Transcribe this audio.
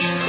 Yeah.